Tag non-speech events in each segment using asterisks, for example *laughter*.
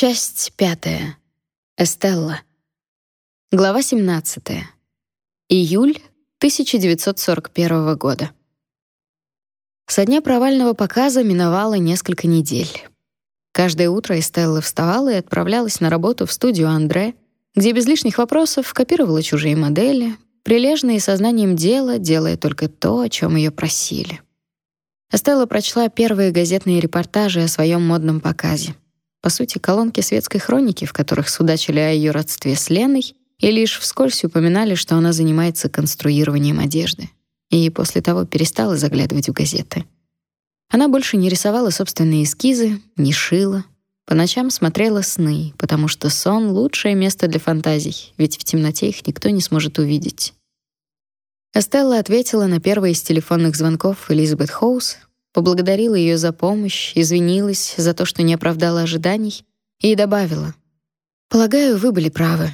Часть пятая. Эстелла. Глава 17. Июль 1941 года. Со дня провального показа миновало несколько недель. Каждое утро Эстелла вставала и отправлялась на работу в студию Андре, где без лишних вопросов копировала чужие модели, прилежно и сознанием дела, делая только то, о чем ее просили. Эстелла прочла первые газетные репортажи о своем модном показе. По сути, колонки светской хроники, в которых судачили о ее родстве с Леной и лишь вскользь упоминали, что она занимается конструированием одежды. И после того перестала заглядывать в газеты. Она больше не рисовала собственные эскизы, не шила. По ночам смотрела сны, потому что сон — лучшее место для фантазий, ведь в темноте их никто не сможет увидеть. Эстелла ответила на первый из телефонных звонков Элизабет Хоус, поблагодарила ее за помощь, извинилась за то, что не оправдала ожиданий, и добавила: "Полагаю, вы были правы.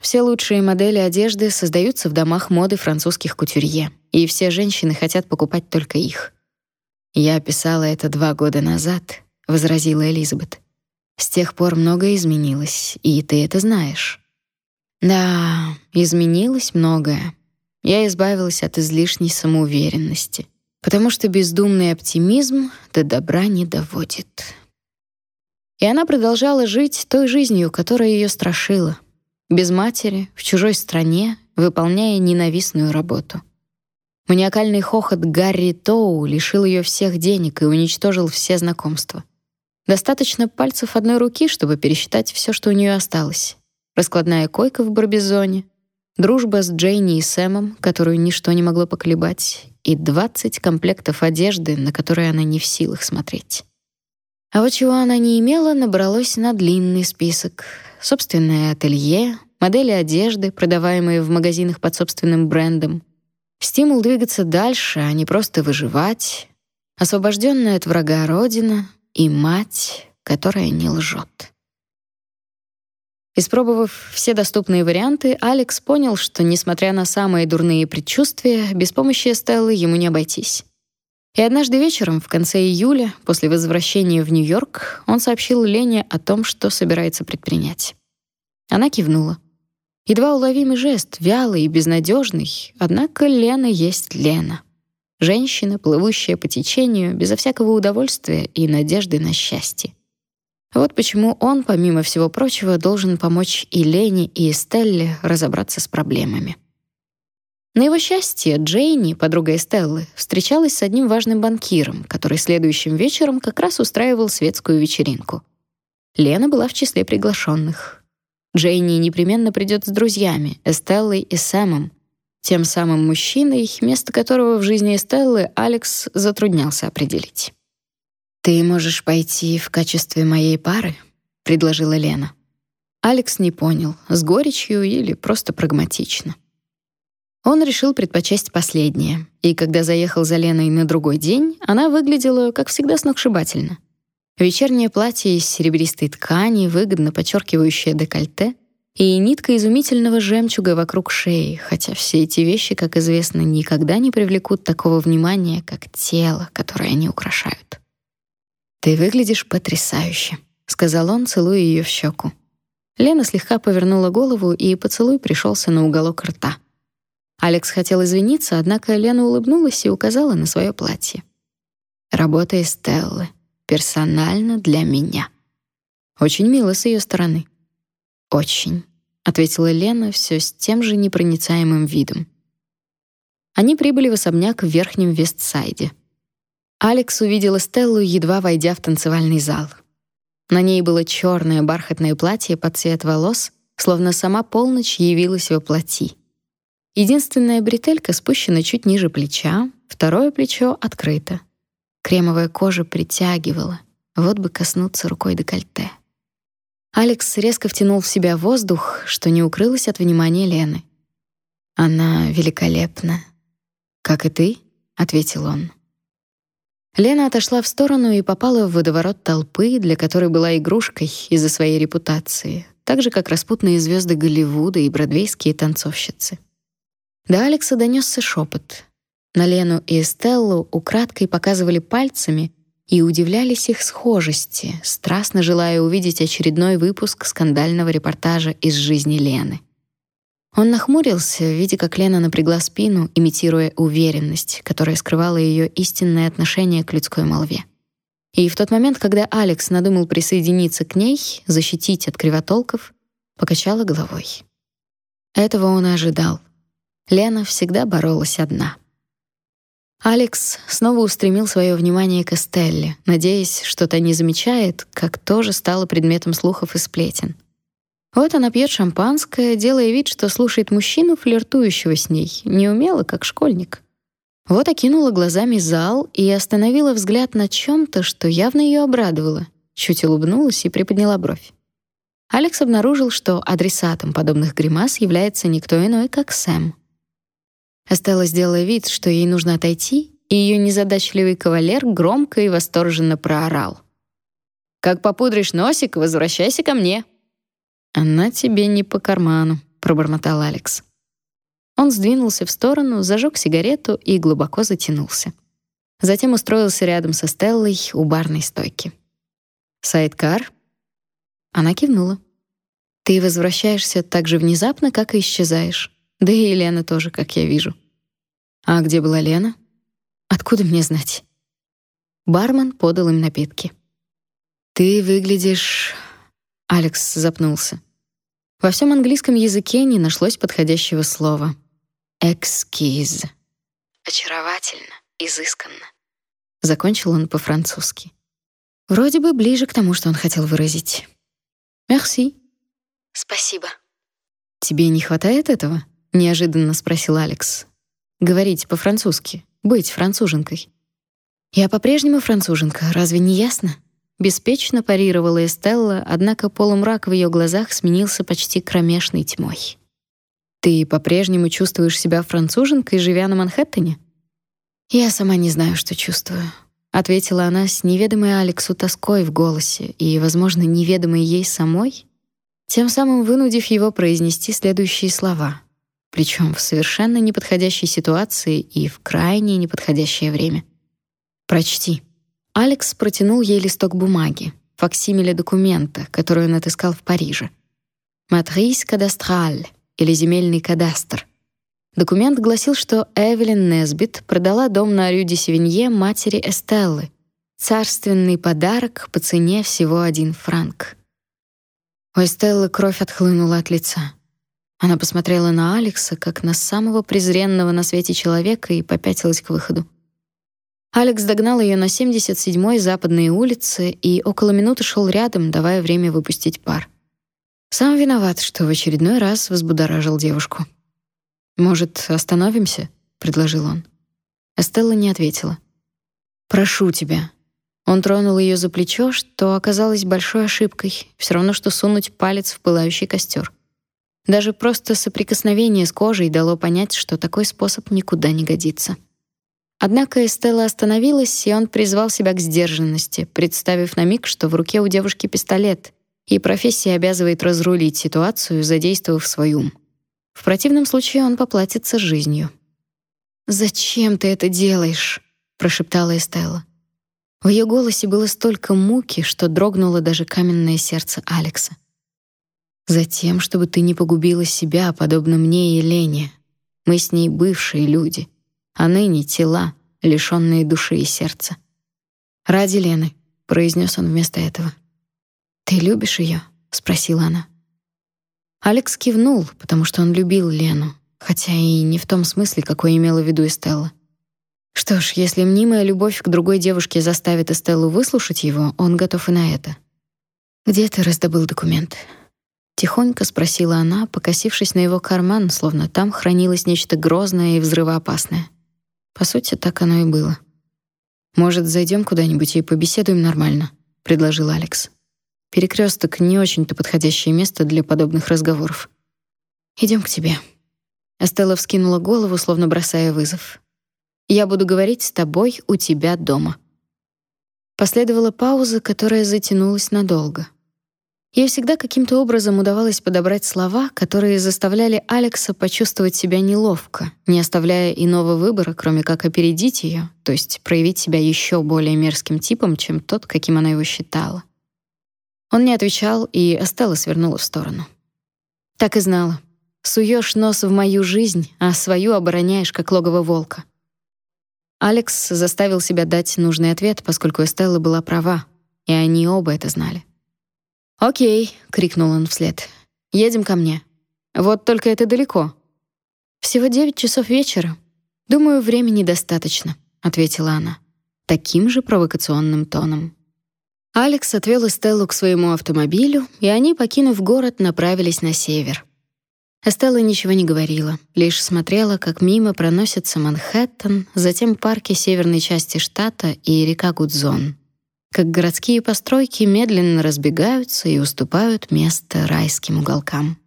Все лучшие модели одежды создаются в домах моды французских кутюрье, и все женщины хотят покупать только их. Я писала это два года назад, возразила Элизабет. С тех пор многое изменилось, и ты это знаешь. Да, изменилось многое. Я избавилась от излишней самоуверенности, потому что бездумный оптимизм до добра не доводит. И она продолжала жить той жизнью, которая ее страшила — без матери, в чужой стране, выполняя ненавистную работу. Маниакальный хохот Гарри Тоу лишил ее всех денег и уничтожил все знакомства. Достаточно пальцев одной руки, чтобы пересчитать все, что у нее осталось. Раскладная койка в Барбизоне, дружба с Джейни и Сэмом, которую ничто не могло поколебать, и 20 комплектов одежды, на которые она не в силах смотреть. А вот чего она не имела, набралось на длинный список — собственное ателье, модели одежды, продаваемые в магазинах под собственным брендом, стимул двигаться дальше, а не просто выживать, освобожденная от врага родина и мать, которая не лжет. Испробовав все доступные варианты, Алекс понял, что, несмотря на самые дурные предчувствия, без помощи Стеллы ему не обойтись. И однажды вечером, в конце июля, после возвращения в Нью-Йорк, он сообщил Лене о том, что собирается предпринять. Она кивнула. Едва уловимый жест, вялый и безнадежный, однако Лена есть Лена. Женщина, плывущая по течению, безо всякого удовольствия и надежды на счастье. Вот почему он, помимо всего прочего, должен помочь и Лене, и Эстелле разобраться с проблемами. На его счастье, Джейни, подруга Эстеллы, встречалась с одним важным банкиром, который следующим вечером как раз устраивал светскую вечеринку. Лена была в числе приглашенных. Джейни непременно придет с друзьями, Эстеллой и Сэмом, тем самым мужчиной, место которого в жизни Эстеллы Алекс затруднялся определить. «Ты можешь пойти в качестве моей пары?» — предложила Лена. Алекс не понял, с горечью или просто прагматично. Он решил предпочесть последнее, и когда заехал за Леной на другой день, она выглядела, как всегда, сногсшибательно. Вечернее платье из серебристой ткани, выгодно подчеркивающее декольте, и нитка изумительного жемчуга вокруг шеи, хотя все эти вещи, как известно, никогда не привлекут такого внимания, как тело, которое они украшают. «Ты выглядишь потрясающе», — сказал он, целуя ее в щеку. Лена слегка повернула голову, и поцелуй пришелся на уголок рта — Алекс хотел извиниться, однако Лена улыбнулась и указала на свое платье. Работа Стеллы. Персонально для меня. Очень мило с ее стороны. Очень, ответила Лена все с тем же непроницаемым видом. Они прибыли в особняк в Верхнем Вестсайде. Алекс увидела Стеллу, едва войдя в танцевальный зал. На ней было черное бархатное платье под цвет волос, словно сама полночь явилась во плоти. Единственная бретелька спущена чуть ниже плеча, второе плечо открыто. Кремовая кожа притягивала, вот бы коснуться рукой декольте. Алекс резко втянул в себя воздух, что не укрылось от внимания Лены. Она великолепна. Как и ты, ответил он. Лена отошла в сторону и попала в водоворот толпы, для которой была игрушкой из-за своей репутации, так же как распутные звезды Голливуда и бродвейские танцовщицы. До Алекса донесся шепот. На Лену и Эстеллу украдкой показывали пальцами, и удивлялись их схожести, страстно желая увидеть очередной выпуск скандального репортажа из жизни Лены. Он нахмурился, видя, как Лена напрягла спину, имитируя уверенность, которая скрывала ее истинное отношение к людской молве. И в тот момент, когда Алекс надумал присоединиться к ней, защитить от кривотолков, покачала головой. Этого он и ожидал. Лена всегда боролась одна. Алекс снова устремил свое внимание к Эстелле, надеясь, что та не замечает, как тоже стала предметом слухов и сплетен. Вот она пьет шампанское, делая вид, что слушает мужчину, флиртующего с ней, неумело, как школьник. Вот окинула глазами зал и остановила взгляд на чем то что явно ее обрадовало. Чуть улыбнулась и приподняла бровь. Алекс обнаружил, что адресатом подобных гримас является никто иной, как Сэм. Эстелла сделала вид, что ей нужно отойти, и ее незадачливый кавалер громко и восторженно проорал: "Как попудришь носик, возвращайся ко мне". Она тебе не по карману, пробормотал Алекс. Он сдвинулся в сторону, зажег сигарету и глубоко затянулся. Затем устроился рядом со Стеллой у барной стойки. «Сайдкар?» Она кивнула. «Ты возвращаешься так же внезапно, как и исчезаешь. Да и Елена тоже, как я вижу». «А где была Лена?» «Откуда мне знать?» Бармен подал им напитки. «Ты выглядишь...» Алекс запнулся. Во всем английском языке не нашлось подходящего слова. «Экскиз». «Очаровательно, изысканно». Закончил он по-французски. Вроде бы ближе к тому, что он хотел выразить. «Мерси». «Спасибо». «Тебе не хватает этого?» — неожиданно спросил Алекс. «Говорить по-французски, быть француженкой». «Я по-прежнему француженка, разве не ясно?» Беспечно парировала Эстелла, однако полумрак в ее глазах сменился почти кромешной тьмой. Ты по-прежнему чувствуешь себя француженкой, живя на Манхэттене? Я сама не знаю, что чувствую, ответила она с неведомой Алексу тоской в голосе и, возможно, неведомой ей самой, тем самым вынудив его произнести следующие слова, причем в совершенно неподходящей ситуации и в крайне неподходящее время. Прочти. Алекс протянул ей листок бумаги, факсимиле документа, который он отыскал в Париже. Матрис кадастраль или земельный кадастр. Документ гласил, что Эвелин Несбит продала дом на Рю де Севинье матери Эстеллы. Царственный подарок по цене всего один франк. У Эстеллы кровь отхлынула от лица. Она посмотрела на Алекса, как на самого презренного на свете человека, и попятилась к выходу. Алекс догнал ее на 77-й Западной улице и около минуты шел рядом, давая время выпустить пар. Сам виноват, что в очередной раз взбудоражил девушку. «Может, остановимся?» — предложил он. Эстелла не ответила. «Прошу тебя». Он тронул ее за плечо, что оказалось большой ошибкой, все равно, что сунуть палец в пылающий костер. Даже просто соприкосновение с кожей дало понять, что такой способ никуда не годится. Однако Эстелла остановилась, и он призвал себя к сдержанности, представив на миг, что в руке у девушки пистолет, и профессия обязывает разрулить ситуацию, задействовав свой ум. В противном случае он поплатится жизнью. «Зачем ты это делаешь?» — прошептала Эстелла. В ее голосе было столько муки, что дрогнуло даже каменное сердце Алекса. «Затем, чтобы ты не погубила себя, подобно мне и Лене. Мы с ней бывшие люди, а ныне тела, лишённые души и сердца». «Ради Лены», — произнес он вместо этого. «Ты любишь ее? спросила она. Алекс кивнул, потому что он любил Лену, хотя и не в том смысле, какой имела в виду Эстелла. Что ж, если мнимая любовь к другой девушке заставит Эстеллу выслушать его, он готов и на это. «Где ты раздобыл документ?» Тихонько спросила она, покосившись на его карман, словно там хранилось нечто грозное и взрывоопасное. По сути, так оно и было. «Может, зайдем куда-нибудь и побеседуем нормально?» — предложил Алекс. Перекресток не очень-то подходящее место для подобных разговоров. Идем к тебе. Эстелла вскинула голову, словно бросая вызов. Я буду говорить с тобой у тебя дома. Последовала пауза, которая затянулась надолго. Ей всегда каким-то образом удавалось подобрать слова, которые заставляли Алекса почувствовать себя неловко, не оставляя иного выбора, кроме как опередить ее, то есть проявить себя еще более мерзким типом, чем тот, каким она его считала. Он не отвечал, и Эстелла свернула в сторону. Так и знала. Суешь нос в мою жизнь, а свою обороняешь, как логово волка. Алекс заставил себя дать нужный ответ, поскольку Эстелла была права, и они оба это знали. «Окей», — крикнул он вслед. «Едем ко мне. Вот только это далеко». «Всего девять часов вечера. Думаю, времени достаточно», — ответила она. Таким же провокационным тоном. Алекс отвел Эстеллу к своему автомобилю, и они, покинув город, направились на север. Эстелла ничего не говорила, лишь смотрела, как мимо проносится Манхэттен, затем парки северной части штата и река Гудзон как городские постройки медленно разбегаются и уступают место райским уголкам.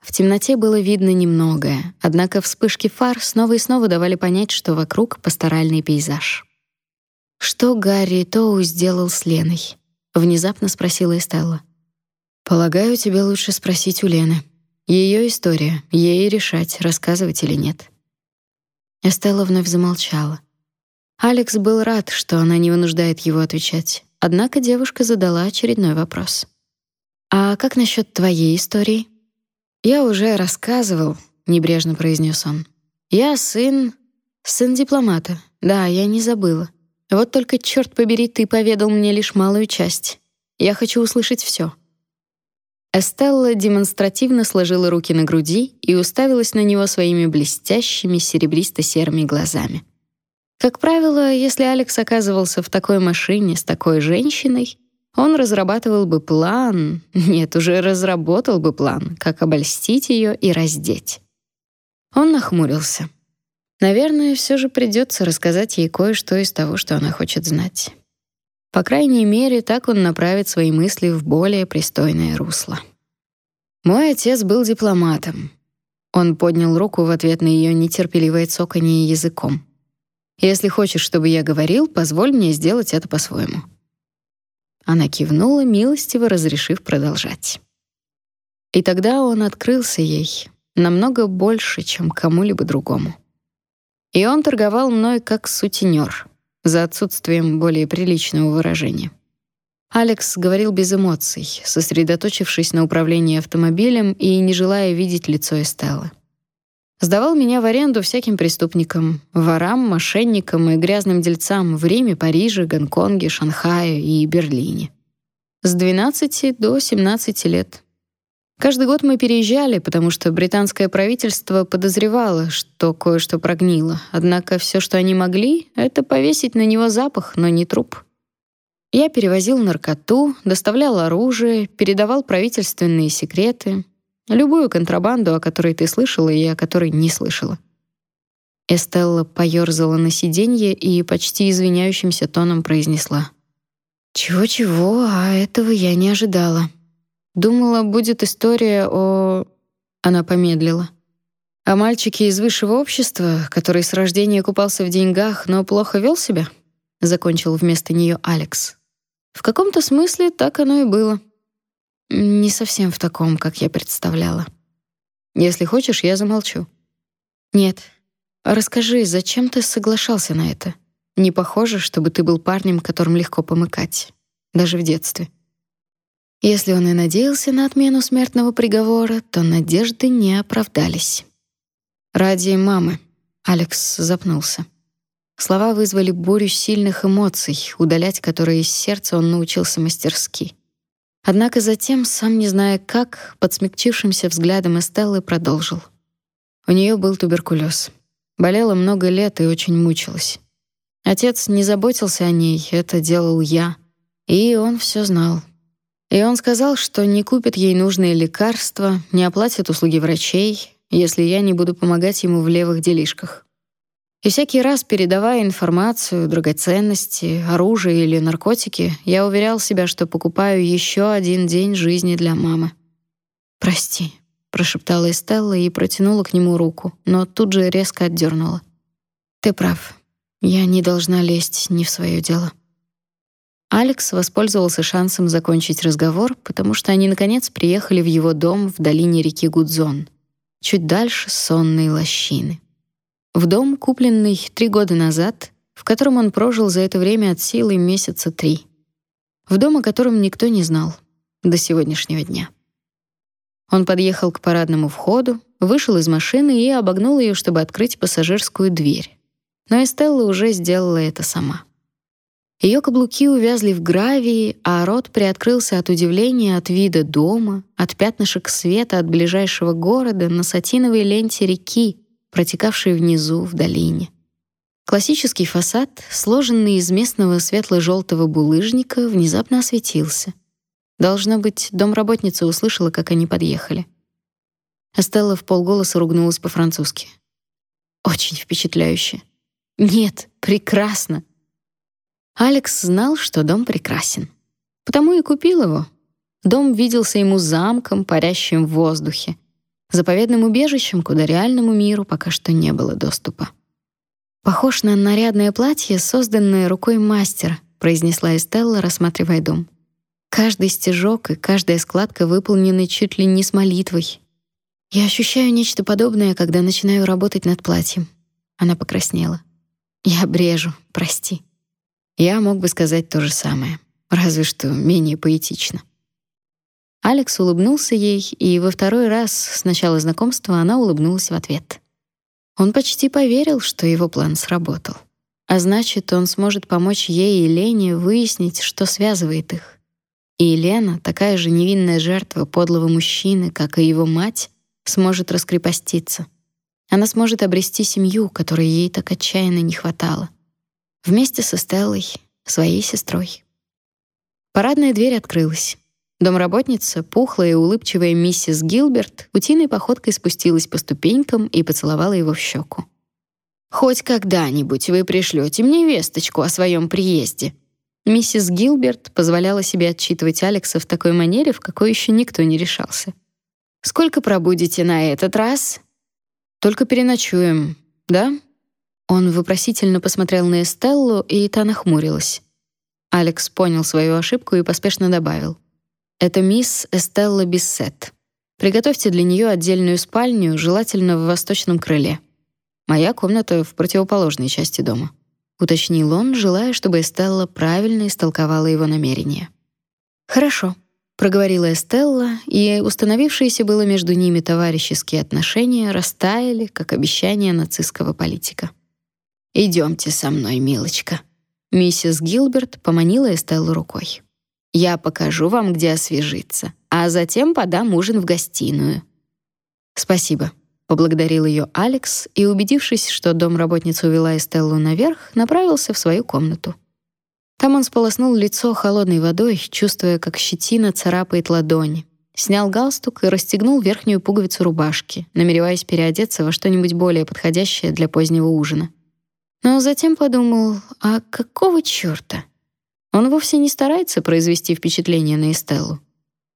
В темноте было видно немногое, однако вспышки фар снова и снова давали понять, что вокруг пасторальный пейзаж. «Что Гарри Тоу сделал с Леной?» — внезапно спросила Эстелла. «Полагаю, тебе лучше спросить у Лены. Ее история, ей решать, рассказывать или нет». Эстелла вновь замолчала. Алекс был рад, что она не вынуждает его отвечать. Однако девушка задала очередной вопрос. «А как насчет твоей истории?» «Я уже рассказывал», — небрежно произнес он. «Я сын... сын дипломата. Да, я не забыла. Вот только, черт побери, ты поведал мне лишь малую часть. Я хочу услышать все. Эстелла демонстративно сложила руки на груди и уставилась на него своими блестящими серебристо-серыми глазами. Как правило, если Алекс оказывался в такой машине с такой женщиной, он разрабатывал бы план, *laughs* нет, уже разработал бы план, как обольстить ее и раздеть. Он нахмурился. Наверное, все же придется рассказать ей кое-что из того, что она хочет знать. По крайней мере, так он направит свои мысли в более пристойное русло. Мой отец был дипломатом. Он поднял руку в ответ на ее нетерпеливое цоканье языком. Если хочешь, чтобы я говорил, позволь мне сделать это по-своему». Она кивнула, милостиво разрешив продолжать. И тогда он открылся ей намного больше, чем кому-либо другому. И он торговал мной как сутенер, за отсутствием более приличного выражения. Алекс говорил без эмоций, сосредоточившись на управлении автомобилем и не желая видеть лицо Эстеллы. Сдавал меня в аренду всяким преступникам, ворам, мошенникам и грязным дельцам в Риме, Париже, Гонконге, Шанхае и Берлине. С 12 до 17 лет. Каждый год мы переезжали, потому что британское правительство подозревало, что кое-что прогнило. Однако все, что они могли, это повесить на него запах, но не труп. Я перевозил наркоту, доставлял оружие, передавал правительственные секреты, Любую контрабанду, о которой ты слышала и о которой не слышала. Эстелла поёрзала на сиденье и почти извиняющимся тоном произнесла: "Чего-чего, а этого я не ожидала. Думала, будет история о..." Она помедлила. "О мальчике из высшего общества, который с рождения купался в деньгах, но плохо вел себя", закончил вместо нее Алекс. В каком-то смысле так оно и было. Не совсем в таком, как я представляла. Если хочешь, я замолчу. Нет. Расскажи, зачем ты соглашался на это? Не похоже, чтобы ты был парнем, которым легко помыкать, даже в детстве. Если он и надеялся на отмену смертного приговора, то надежды не оправдались. Ради мамы. Алекс запнулся. Слова вызвали бурю сильных эмоций, удалять которые из сердца он научился мастерски. Однако затем, сам не зная как, под смягчившимся взглядом Эстеллы продолжил. У нее был туберкулез. Болела много лет и очень мучилась. Отец не заботился о ней, это делал я. И он все знал. И он сказал, что не купит ей нужные лекарства, не оплатит услуги врачей, если я не буду помогать ему в левых делишках. И всякий раз, передавая информацию, драгоценности, оружие или наркотики, я уверял себя, что покупаю еще один день жизни для мамы. «Прости», — прошептала Эстелла и протянула к нему руку, но тут же резко отдернула. «Ты прав. Я не должна лезть не в свое дело». Алекс воспользовался шансом закончить разговор, потому что они наконец приехали в его дом в долине реки Гудзон, чуть дальше сонной лощины. В дом, купленный три года назад, в котором он прожил за это время от силы месяца три. В дом, о котором никто не знал до сегодняшнего дня. Он подъехал к парадному входу, вышел из машины и обогнул ее, чтобы открыть пассажирскую дверь. Но Эстелла уже сделала это сама. Ее каблуки увязли в гравии, а рот приоткрылся от удивления от вида дома, от пятнышек света от ближайшего города на сатиновой ленте реки, протекавшей внизу в долине. Классический фасад, сложенный из местного светло желтого булыжника, внезапно осветился. Должно быть, домработница услышала, как они подъехали. Эстелла в полголоса ругнулась по-французски. Очень впечатляюще. Нет, прекрасно. Алекс знал, что дом прекрасен. Потому и купил его. Дом виделся ему замком, парящим в воздухе, заповедным убежищем, куда реальному миру пока что не было доступа. Похож на нарядное платье, созданное рукой мастера, произнесла Эстелла, рассматривая дом. Каждый стежок и каждая складка выполнены чуть ли не с молитвой. Я ощущаю нечто подобное, когда начинаю работать над платьем. Она покраснела. Я брежу, прости. Я мог бы сказать то же самое, разве что менее поэтично. Алекс улыбнулся ей, и во второй раз с начала знакомства она улыбнулась в ответ. Он почти поверил, что его план сработал. А значит, он сможет помочь ей и Лене выяснить, что связывает их. И Елена, такая же невинная жертва подлого мужчины, как и его мать, сможет раскрепоститься. Она сможет обрести семью, которой ей так отчаянно не хватало. Вместе со Стеллой, своей сестрой. Парадная дверь открылась. Домработница, пухлая и улыбчивая миссис Гилберт, утиной походкой спустилась по ступенькам и поцеловала его в щеку. «Хоть когда-нибудь вы пришлете мне весточку о своем приезде». Миссис Гилберт позволяла себе отчитывать Алекса в такой манере, в какой еще никто не решался. «Сколько пробудете на этот раз?» «Только переночуем, да?» Он вопросительно посмотрел на Эстеллу, и та нахмурилась. Алекс понял свою ошибку и поспешно добавил: "Это мисс Эстелла Биссет. Приготовьте для нее отдельную спальню, желательно в восточном крыле. Моя комната в противоположной части дома", уточнил он, желая, чтобы Эстелла правильно истолковала его намерение. "Хорошо", проговорила Эстелла, и установившиеся было между ними товарищеские отношения растаяли, как обещание нацистского политика. Идемте со мной, милочка. Миссис Гилберт поманила Эстеллу рукой. Я покажу вам, где освежиться, а затем подам ужин в гостиную. Спасибо, поблагодарил ее Алекс и, убедившись, что домработница увела Эстеллу наверх, направился в свою комнату. Там он сполоснул лицо холодной водой, чувствуя, как щетина царапает ладони. Снял галстук и расстегнул верхнюю пуговицу рубашки, намереваясь переодеться во что-нибудь более подходящее для позднего ужина. Но затем подумал, а какого чёрта? Он вовсе не старается произвести впечатление на Эстеллу.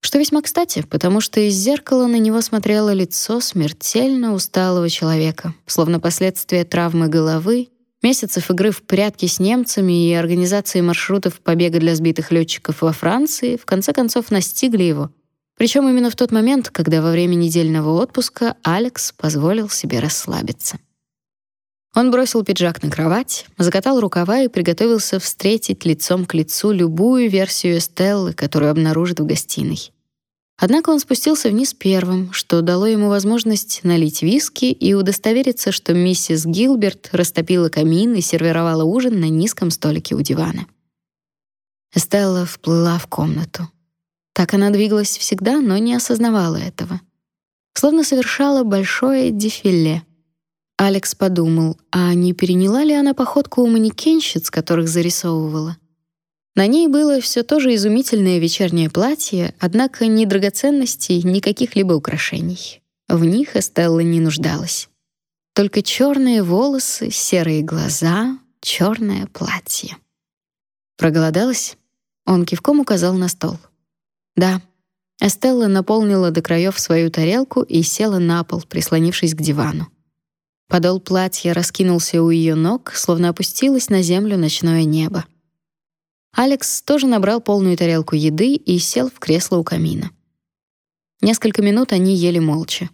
Что весьма кстати, потому что из зеркала на него смотрело лицо смертельно усталого человека, словно последствия травмы головы, месяцев игры в прятки с немцами и организации маршрутов побега для сбитых летчиков во Франции в конце концов настигли его. Причем именно в тот момент, когда во время недельного отпуска Алекс позволил себе расслабиться. Он бросил пиджак на кровать, закатал рукава и приготовился встретить лицом к лицу любую версию Стеллы, которую обнаружит в гостиной. Однако он спустился вниз первым, что дало ему возможность налить виски и удостовериться, что миссис Гилберт растопила камин и сервировала ужин на низком столике у дивана. Стелла вплыла в комнату. Так она двигалась всегда, но не осознавала этого. Словно совершала большое дефиле — Алекс подумал, а не переняла ли она походку у манекенщиц, которых зарисовывала? На ней было все то же изумительное вечернее платье, однако ни драгоценностей, ни каких-либо украшений. В них Эстелла не нуждалась. Только черные волосы, серые глаза, черное платье. Проголодалась? Он кивком указал на стол. Да. Эстелла наполнила до краев свою тарелку и села на пол, прислонившись к дивану. Подол платья раскинулся у ее ног, словно опустилось на землю ночное небо. Алекс тоже набрал полную тарелку еды и сел в кресло у камина. Несколько минут они ели молча.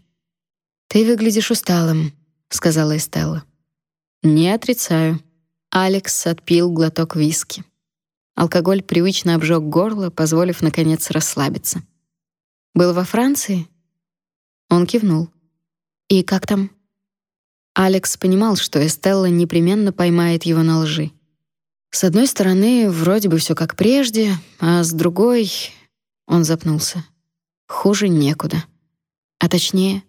«Ты выглядишь усталым», — сказала Эстелла. «Не отрицаю». Алекс отпил глоток виски. Алкоголь привычно обжег горло, позволив, наконец, расслабиться. «Был во Франции?» Он кивнул. «И как там?» Алекс понимал, что Эстелла непременно поймает его на лжи. С одной стороны, вроде бы все как прежде, а с другой... Он запнулся. Хуже некуда. А точнее,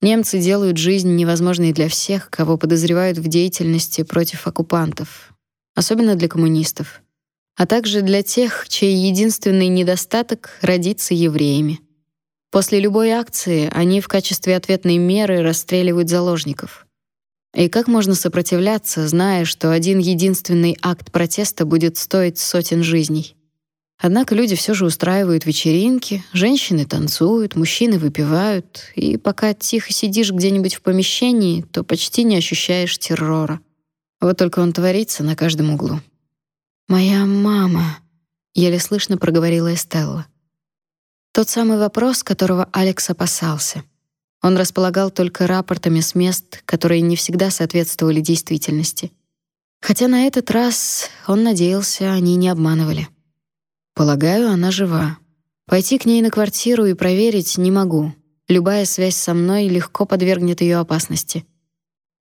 Немцы делают жизнь невозможной для всех, кого подозревают в деятельности против оккупантов, особенно для коммунистов, а также для тех, чей единственный недостаток родиться евреями. После любой акции они в качестве ответной меры расстреливают заложников. И как можно сопротивляться, зная, что один единственный акт протеста будет стоить сотен жизней? Однако люди все же устраивают вечеринки, женщины танцуют, мужчины выпивают, и пока тихо сидишь где-нибудь в помещении, то почти не ощущаешь террора. Вот только он творится на каждом углу. «Моя мама», — еле слышно проговорила Эстелла. Тот самый вопрос, которого Алекс опасался. Он располагал только рапортами с мест, которые не всегда соответствовали действительности. Хотя на этот раз он надеялся, они не обманывали. Полагаю, она жива. Пойти к ней на квартиру и проверить не могу. Любая связь со мной легко подвергнет ее опасности.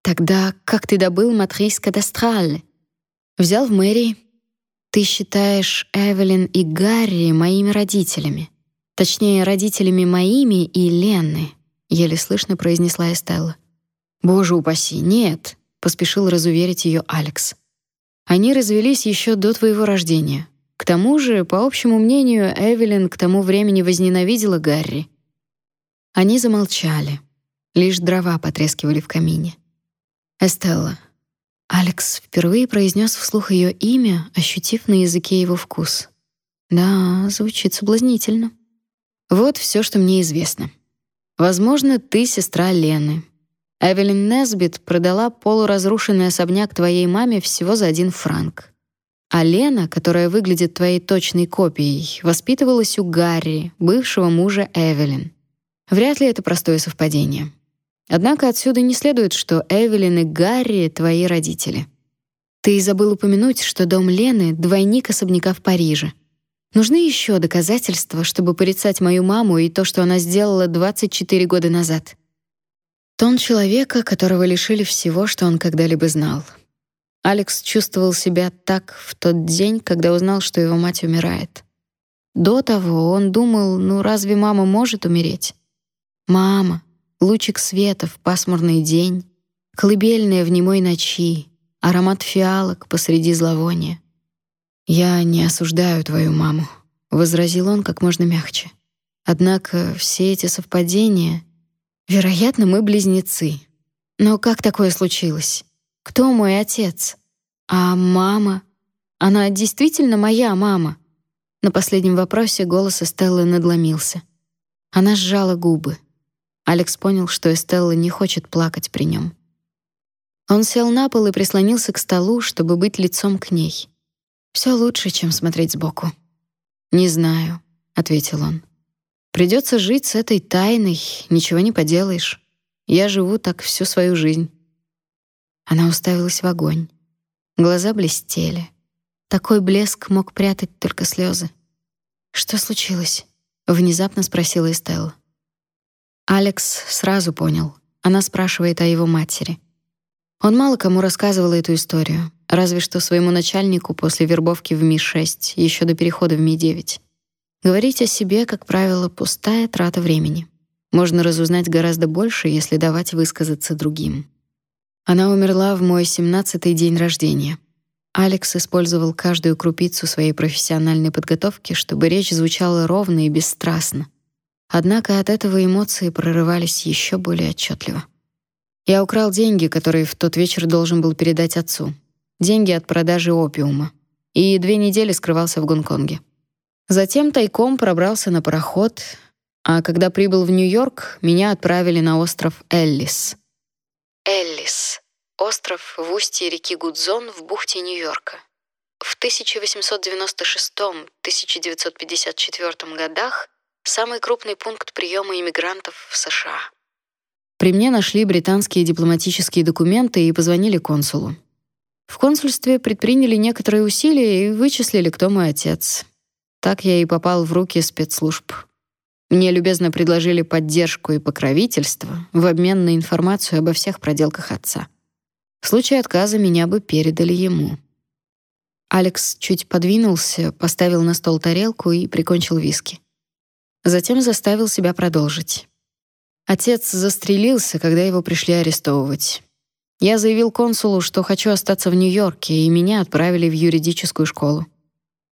Тогда как ты добыл матрис кадастраль? Взял в мэрии. Ты считаешь Эвелин и Гарри моими родителями? Точнее, родителями моими и Лены, еле слышно произнесла Эстелла. Боже упаси, нет, поспешил разуверить ее Алекс. Они развелись еще до твоего рождения. К тому же, по общему мнению, Эвелин к тому времени возненавидела Гарри. Они замолчали. Лишь дрова потрескивали в камине. Эстелла. Алекс впервые произнес вслух ее имя, ощутив на языке его вкус. Да, звучит соблазнительно. Вот все, что мне известно. Возможно, ты сестра Лены. Эвелин Несбит продала полуразрушенный особняк твоей маме всего за один франк. А Лена, которая выглядит твоей точной копией, воспитывалась у Гарри, бывшего мужа Эвелин. Вряд ли это простое совпадение. Однако отсюда не следует, что Эвелин и Гарри твои родители. Ты забыл упомянуть, что дом Лены двойник особняка в Париже. Нужны еще доказательства, чтобы порицать мою маму и то, что она сделала 24 года назад. Тон человека, которого лишили всего, что он когда-либо знал. Алекс чувствовал себя так в тот день, когда узнал, что его мать умирает. До того он думал, ну разве мама может умереть? Мама, лучик света в пасмурный день, колыбельная в немой ночи, аромат фиалок посреди зловония. «Я не осуждаю твою маму», — возразил он как можно мягче. «Однако все эти совпадения... Вероятно, мы близнецы. Но как такое случилось? Кто мой отец? А мама? Она действительно моя мама? На последнем вопросе голос Эстеллы надломился. Она сжала губы. Алекс понял, что Эстелла не хочет плакать при нем. Он сел на пол и прислонился к столу, чтобы быть лицом к ней. Все лучше, чем смотреть сбоку. «Не знаю», — ответил он. Придется жить с этой тайной, ничего не поделаешь. Я живу так всю свою жизнь». Она уставилась в огонь. Глаза блестели. Такой блеск мог прятать только слезы. «Что случилось?» — внезапно спросила Эстелла. Алекс сразу понял. Она спрашивает о его матери. Он мало кому рассказывал эту историю, разве что своему начальнику после вербовки в Ми-6, еще до перехода в Ми-9. Говорить о себе, как правило, пустая трата времени. Можно разузнать гораздо больше, если давать высказаться другим. Она умерла в мой семнадцатый день рождения. Алекс использовал каждую крупицу своей профессиональной подготовки, чтобы речь звучала ровно и бесстрастно. Однако от этого эмоции прорывались еще более отчетливо. Я украл деньги, которые в тот вечер должен был передать отцу. Деньги от продажи опиума. И две недели скрывался в Гонконге. Затем тайком пробрался на пароход, а когда прибыл в Нью-Йорк, меня отправили на остров Эллис — Эллис — остров в устье реки Гудзон в бухте Нью-Йорка. В 1896-1954 годах самый крупный пункт приема иммигрантов в США. При мне нашли британские дипломатические документы и позвонили консулу. В консульстве предприняли некоторые усилия и вычислили, кто мой отец. Так я и попал в руки спецслужб. Мне любезно предложили поддержку и покровительство в обмен на информацию обо всех проделках отца. В случае отказа меня бы передали ему. Алекс чуть подвинулся, поставил на стол тарелку и прикончил виски. Затем заставил себя продолжить. Отец застрелился, когда его пришли арестовывать. Я заявил консулу, что хочу остаться в Нью-Йорке, и меня отправили в юридическую школу.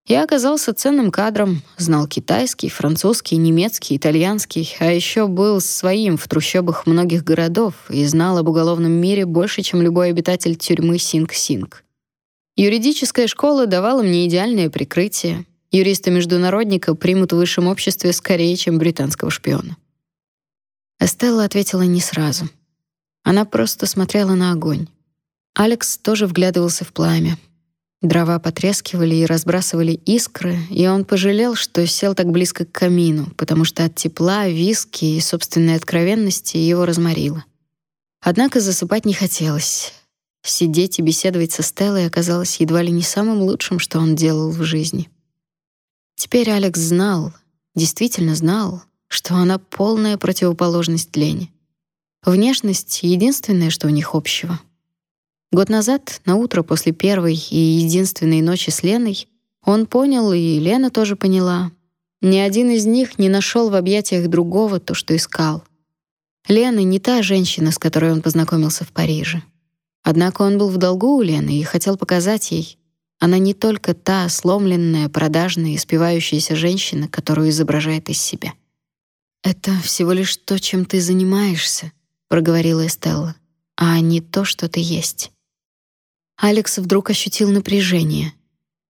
Я оказался ценным кадром, знал китайский, французский, немецкий, итальянский, а еще был своим в трущобах многих городов и знал об уголовном мире больше, чем любой обитатель тюрьмы Синг-Синг. Юридическая школа давала мне идеальное прикрытие. Юриста-международника примут в высшем обществе скорее, чем британского шпиона. Эстелла ответила не сразу. Она просто смотрела на огонь. Алекс тоже вглядывался в пламя. Дрова потрескивали и разбрасывали искры, и он пожалел, что сел так близко к камину, потому что от тепла, виски и собственной откровенности его разморило. Однако засыпать не хотелось. Сидеть и беседовать со Стеллой оказалось едва ли не самым лучшим, что он делал в жизни. Теперь Алекс знал, действительно знал, что она полная противоположность Лене. Внешность — единственное, что у них общего. Год назад, на утро после первой и единственной ночи с Леной, он понял, и Лена тоже поняла. Ни один из них не нашел в объятиях другого то, что искал. Лена не та женщина, с которой он познакомился в Париже. Однако он был в долгу у Лены и хотел показать ей, она не только та сломленная, продажная и спивающаяся женщина, которую изображает из себя. «Это всего лишь то, чем ты занимаешься», — проговорила Эстелла, «а не то, что ты есть». Алекс вдруг ощутил напряжение.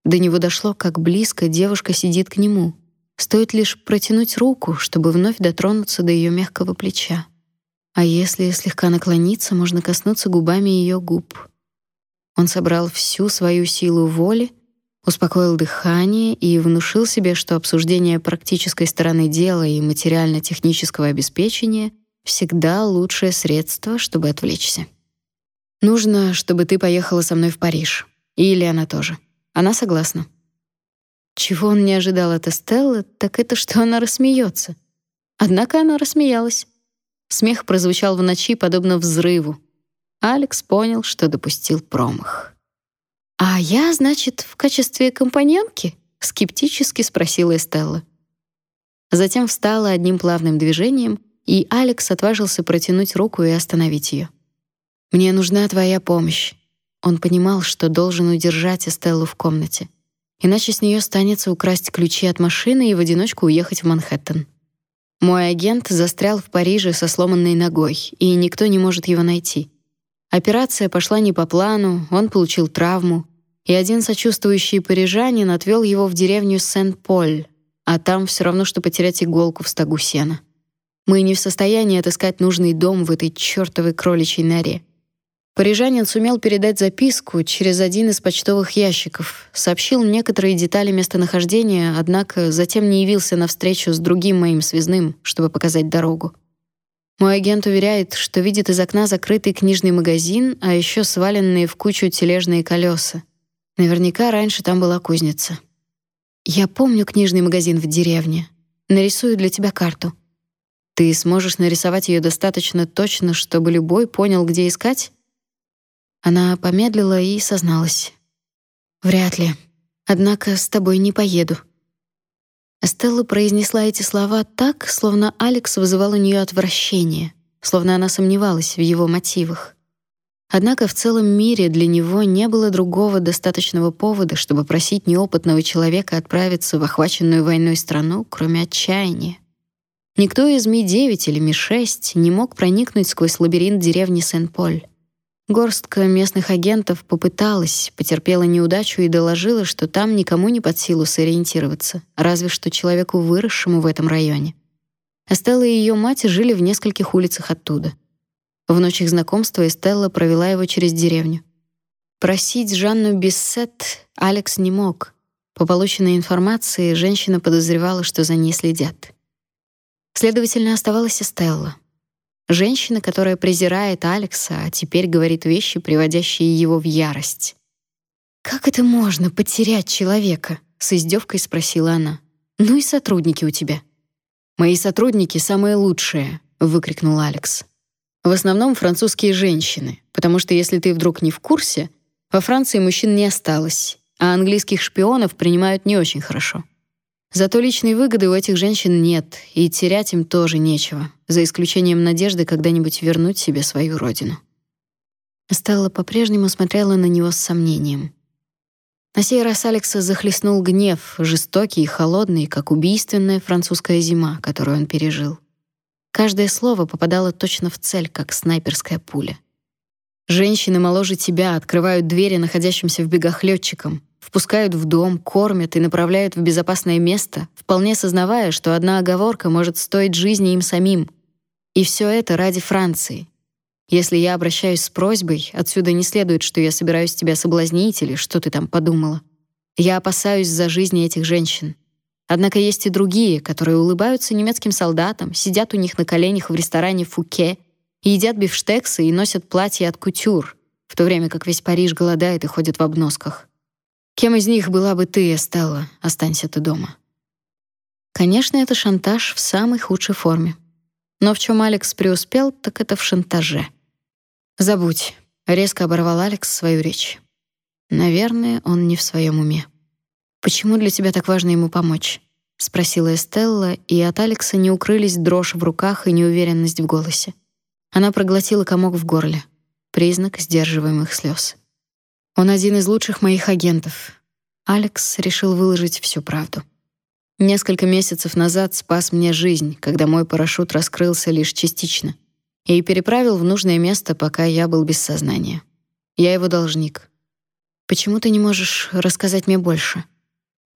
До него дошло, как близко девушка сидит к нему. Стоит лишь протянуть руку, чтобы вновь дотронуться до ее мягкого плеча. А если слегка наклониться, можно коснуться губами ее губ. Он собрал всю свою силу воли успокоил дыхание и внушил себе, что обсуждение практической стороны дела и материально-технического обеспечения всегда лучшее средство, чтобы отвлечься. Нужно, чтобы ты поехала со мной в Париж. Или она тоже. Она согласна. Чего он не ожидал от Эстеллы, так это что она рассмеется. Однако она рассмеялась. Смех прозвучал в ночи подобно взрыву. Алекс понял, что допустил промах. «А я, значит, в качестве компаньонки?» — скептически спросила Эстелла. Затем встала одним плавным движением, и Алекс отважился протянуть руку и остановить ее. «Мне нужна твоя помощь». Он понимал, что должен удержать Эстеллу в комнате. Иначе с нее станется украсть ключи от машины и в одиночку уехать в Манхэттен. Мой агент застрял в Париже со сломанной ногой, и никто не может его найти. Операция пошла не по плану, он получил травму, и один сочувствующий парижанин отвел его в деревню Сен-Поль, а там все равно что потерять иголку в стогу сена. Мы не в состоянии отыскать нужный дом в этой чёртовой кроличьей норе. Парижанин сумел передать записку через один из почтовых ящиков, сообщил некоторые детали местонахождения, однако затем не явился на встречу с другим моим связным, чтобы показать дорогу. Мой агент уверяет, что видит из окна закрытый книжный магазин, а еще сваленные в кучу тележные колеса. Наверняка раньше там была кузница. Я помню книжный магазин в деревне. Нарисую для тебя карту. Ты сможешь нарисовать ее достаточно точно, чтобы любой понял, где искать? Она помедлила и созналась. Вряд ли. Однако с тобой не поеду. Стелла произнесла эти слова так, словно Алекс вызывал у нее отвращение, словно она сомневалась в его мотивах. Однако в целом мире для него не было другого достаточного повода, чтобы просить неопытного человека отправиться в охваченную войной страну, кроме отчаяния. Никто из Ми-9 или Ми-6 не мог проникнуть сквозь лабиринт деревни Сен-Поль. Горстка местных агентов попыталась, потерпела неудачу и доложила, что там никому не под силу сориентироваться, разве что человеку, выросшему в этом районе. Эстелла и ее мать жили в нескольких улицах оттуда. В ночь их знакомства Эстелла провела его через деревню. Просить Жанну Биссет Алекс не мог. По полученной информации, женщина подозревала, что за ней следят. Следовательно, оставалась Стелла. Женщина, которая презирает Алекса, а теперь говорит вещи, приводящие его в ярость. «Как это можно, потерять человека?» — с издевкой спросила она. «Ну и сотрудники у тебя». «Мои сотрудники самые лучшие», — выкрикнул Алекс. «В основном французские женщины, потому что если ты вдруг не в курсе, во Франции мужчин не осталось, а английских шпионов принимают не очень хорошо. Зато личной выгоды у этих женщин нет, и терять им тоже нечего, за исключением надежды когда-нибудь вернуть себе свою родину. Стелла по-прежнему смотрела на него с сомнением. На сей раз Алекса захлестнул гнев, жестокий и холодный, как убийственная французская зима, которую он пережил. Каждое слово попадало точно в цель, как снайперская пуля. Женщины моложе тебя открывают двери находящимся в бегах летчикам, впускают в дом, кормят и направляют в безопасное место, вполне сознавая, что одна оговорка может стоить жизни им самим. И все это ради Франции. Если я обращаюсь с просьбой, отсюда не следует, что я собираюсь тебя соблазнить или что ты там подумала. Я опасаюсь за жизни этих женщин. Однако есть и другие, которые улыбаются немецким солдатам, сидят у них на коленях в ресторане Фуке, едят бифштексы и носят платья от кутюр, в то время как весь Париж голодает и ходит в обносках. Кем из них была бы ты, Эстелла? Останься ты дома. Конечно, это шантаж в самой худшей форме. Но в чем Алекс преуспел, так это в шантаже. Забудь, резко оборвал Алекс свою речь. Наверное, он не в своем уме. Почему для тебя так важно ему помочь? спросила Эстелла, и от Алекса не укрылись дрожь в руках и неуверенность в голосе. Она проглотила комок в горле, признак сдерживаемых слез. Он один из лучших моих агентов. Алекс решил выложить всю правду. Несколько месяцев назад спас мне жизнь, когда мой парашют раскрылся лишь частично, и переправил в нужное место, пока я был без сознания. Я его должник. Почему ты не можешь рассказать мне больше?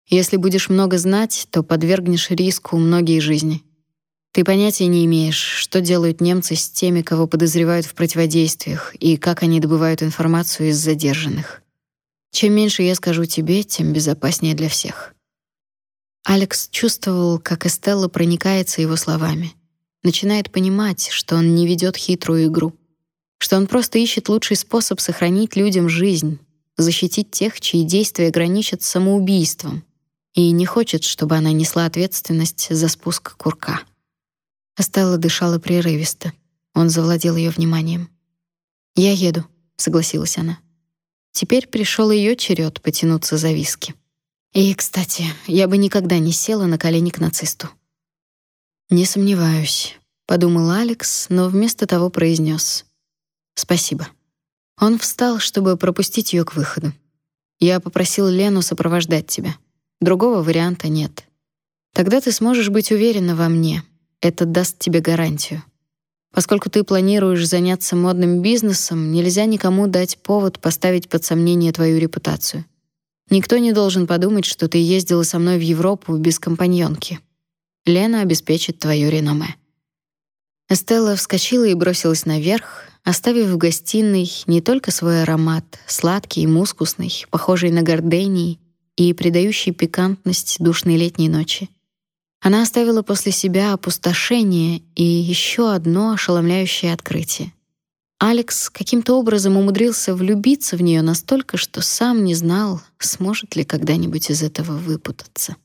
Если будешь много знать, то подвергнешь риску многие жизни. Ты понятия не имеешь, что делают немцы с теми, кого подозревают в противодействиях, и как они добывают информацию из задержанных. Чем меньше я скажу тебе, тем безопаснее для всех. Алекс чувствовал, как Эстелла проникается его словами, начинает понимать, что он не ведет хитрую игру, что он просто ищет лучший способ сохранить людям жизнь, защитить тех, чьи действия граничат с самоубийством, и не хочет, чтобы она несла ответственность за спуск курка. Стелла дышала прерывисто. Он завладел ее вниманием. «Я еду», — согласилась она. Теперь пришел ее черед потянуться за виски. И, кстати, я бы никогда не села на колени к нацисту. «Не сомневаюсь», — подумал Алекс, но вместо того произнес: «Спасибо». Он встал, чтобы пропустить ее к выходу. «Я попросил Лену сопровождать тебя. Другого варианта нет. Тогда ты сможешь быть уверена во мне, это даст тебе гарантию. Поскольку ты планируешь заняться модным бизнесом, нельзя никому дать повод поставить под сомнение твою репутацию. Никто не должен подумать, что ты ездила со мной в Европу без компаньонки. Лена обеспечит твое реноме. Эстелла вскочила и бросилась наверх, оставив в гостиной не только свой аромат, сладкий и мускусный, похожий на гордений и придающий пикантность душной летней ночи, она оставила после себя опустошение и еще одно ошеломляющее открытие. Алекс каким-то образом умудрился влюбиться в нее настолько, что сам не знал, сможет ли когда-нибудь из этого выпутаться.